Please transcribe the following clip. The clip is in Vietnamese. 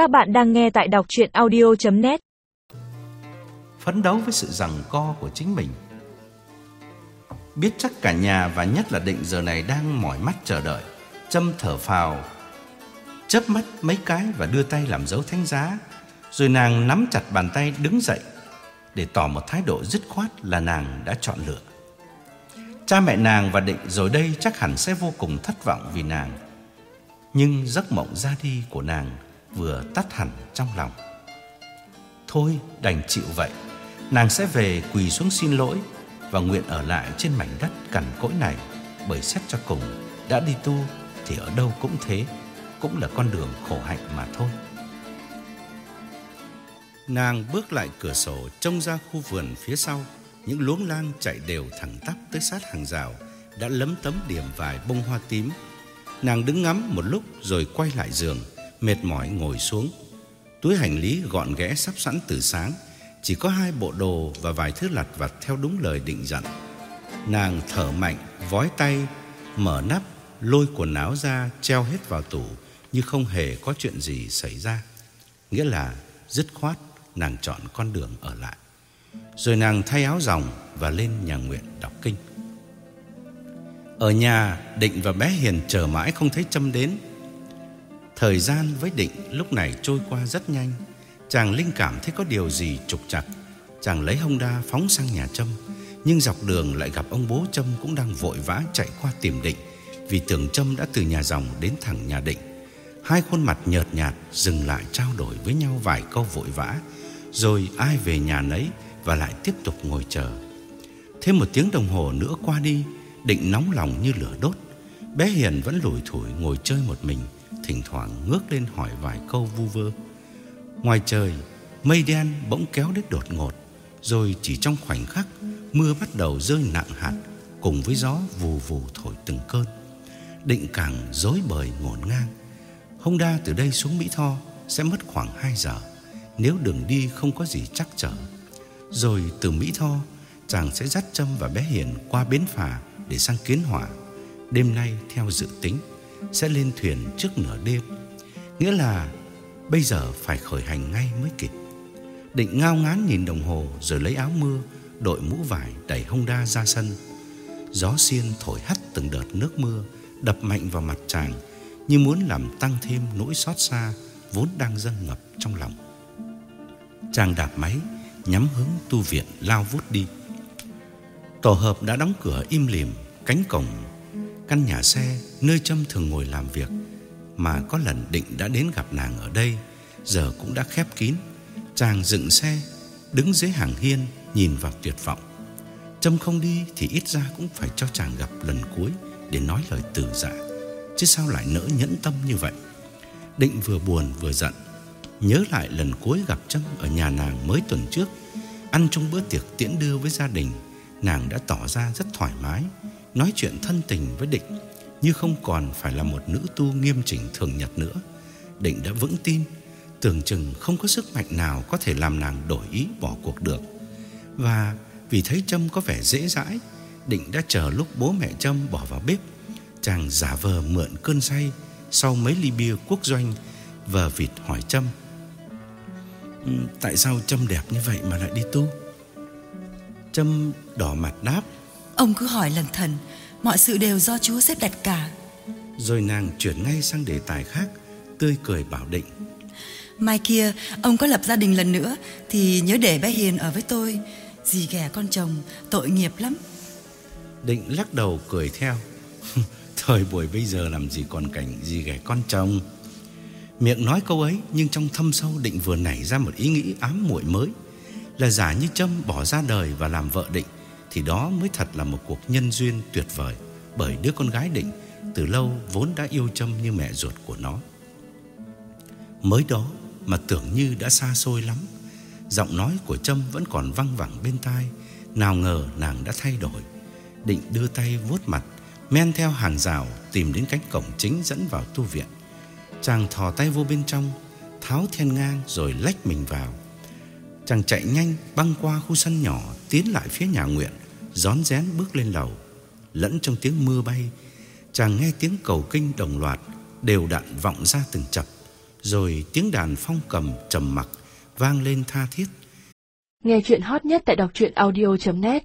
Các bạn đang nghe tại đọc chuyện audio.net Phấn đấu với sự rằng co của chính mình. Biết chắc cả nhà và nhất là định giờ này đang mỏi mắt chờ đợi, Châm thở phào, Chớp mắt mấy cái và đưa tay làm dấu thánh giá, Rồi nàng nắm chặt bàn tay đứng dậy Để tỏ một thái độ dứt khoát là nàng đã chọn lựa. Cha mẹ nàng và định rồi đây chắc hẳn sẽ vô cùng thất vọng vì nàng, Nhưng giấc mộng ra đi của nàng vừa tắt hẳn trong lòng. Thôi, đành chịu vậy. Nàng sẽ về quỳ xuống xin lỗi Và nguyện ở lại trên mảnh đất cằn cỗi này, Bởi xét cho cùng, Đã đi tu thì ở đâu cũng thế, Cũng là con đường khổ hạnh mà thôi. Nàng bước lại cửa sổ Trông ra khu vườn phía sau. Những luống lan chạy đều thẳng tắp Tới sát hàng rào, Đã lấm tấm điểm vài bông hoa tím. Nàng đứng ngắm một lúc rồi quay lại giường. Mệt mỏi ngồi xuống. Túi hành lý gọn ghẽ sắp sẵn từ sáng Chỉ có hai bộ đồ và vài thứ lặt vặt theo đúng lời định dặn. Nàng thở mạnh, vói tay, mở nắp, lôi quần áo ra treo hết vào tủ Như không hề có chuyện gì xảy ra. Nghĩa là dứt khoát nàng chọn con đường ở lại. Rồi nàng thay áo dòng và lên nhà nguyện đọc kinh. Ở nhà Định và bé Hiền chờ mãi không thấy Trâm đến. Thời gian với Định lúc này trôi qua rất nhanh. Chàng linh cảm thấy có điều gì trục trặc. Chàng lấy Honda phóng sang nhà Trâm, Nhưng dọc đường lại gặp ông bố Trâm cũng đang vội vã chạy qua tìm Định, Vì tưởng Trâm đã từ nhà dòng đến thẳng nhà Định. Hai khuôn mặt nhợt nhạt dừng lại trao đổi với nhau vài câu vội vã, Rồi ai về nhà nấy và lại tiếp tục ngồi chờ. Thêm một tiếng đồng hồ nữa qua đi, Định nóng lòng như lửa đốt. Bé Hiền vẫn lủi thủi ngồi chơi một mình Thỉnh thoảng ngước lên hỏi vài câu vu vơ. Ngoài trời, Mây đen bỗng kéo đến đột ngột, Rồi chỉ trong khoảnh khắc, Mưa bắt đầu rơi nặng hạt Cùng với gió vù vù thổi từng cơn. Định càng dối bời ngổn ngang. Honda từ đây xuống Mỹ Tho Sẽ mất khoảng 2 giờ, Nếu đường đi không có gì chắc trở. Rồi từ Mỹ Tho, Chàng sẽ dắt Trâm và bé Hiền qua bến phà Để sang Kiến Hỏa, Đêm nay theo dự tính sẽ lên thuyền trước nửa đêm. Nghĩa là bây giờ phải khởi hành ngay mới kịp. Định ngao ngán nhìn đồng hồ rồi lấy áo mưa, đội mũ vải đẩy Honda ra sân. Gió xiên thổi hắt từng đợt nước mưa đập mạnh vào mặt chàng như muốn làm tăng thêm nỗi xót xa vốn đang dâng ngập trong lòng. Chàng đạp máy, nhắm hướng tu viện lao vút đi. Tổ hợp đã đóng cửa im lìm, cánh cổng Căn nhà xe nơi Trâm thường ngồi làm việc, Mà có lần định đã đến gặp nàng ở đây, Giờ cũng đã khép kín. Chàng dựng xe, Đứng dưới hàng hiên, Nhìn vào tuyệt vọng. Trâm không đi thì ít ra cũng phải cho chàng gặp lần cuối Để nói lời từ dạ Chứ sao lại nỡ nhẫn tâm như vậy? Định vừa buồn vừa giận, Nhớ lại lần cuối gặp Trâm Ở nhà nàng mới tuần trước. Ăn trong bữa tiệc tiễn đưa với gia đình, Nàng đã tỏ ra rất thoải mái nói chuyện thân tình với Định như không còn phải là một nữ tu nghiêm chỉnh thường nhật nữa. Định đã vững tin, tưởng chừng không có sức mạnh nào có thể làm nàng đổi ý bỏ cuộc được. Và vì thấy Trâm có vẻ dễ dãi, Định đã chờ lúc bố mẹ Trâm bỏ vào bếp. Chàng giả vờ mượn cơn say sau mấy ly bia quốc doanh và vịt hỏi Trâm. Ừ, tại sao Trâm đẹp như vậy mà lại đi tu? Trâm đỏ mặt đáp. Ông cứ hỏi lần thần Mọi sự đều do Chúa xếp đặt cả. Rồi nàng chuyển ngay sang đề tài khác Tươi cười bảo định. Mai kia ông có lập gia đình lần nữa Thì nhớ để bé Hiền ở với tôi. Dì ghẻ con chồng tội nghiệp lắm. Định lắc đầu cười theo. Thời buổi bây giờ làm gì còn cảnh gì ghẻ con chồng. Miệng nói câu ấy Nhưng trong thâm sâu định vừa nảy ra một ý nghĩ ám muội mới. Là giả như Trâm bỏ ra đời và làm vợ định thì đó mới thật là một cuộc nhân duyên tuyệt vời bởi đứa con gái định từ lâu vốn đã yêu Trâm như mẹ ruột của nó. Mới đó mà tưởng như đã xa xôi lắm, giọng nói của Trâm vẫn còn văng vẳng bên tai, nào ngờ nàng đã thay đổi. Định đưa tay vuốt mặt, men theo hàng rào tìm đến cánh cổng chính dẫn vào tu viện. Chàng thò tay vô bên trong, tháo then ngang rồi lách mình vào. Chàng chạy nhanh băng qua khu sân nhỏ tiến lại phía nhà nguyện rón rén bước lên lầu. Lẫn trong tiếng mưa bay, chàng nghe tiếng cầu kinh đồng loạt, đều đặn vọng ra từng chập. Rồi tiếng đàn phong cầm trầm mặc vang lên tha thiết. Nghe chuyện hot nhất tại đọc truyện audio.net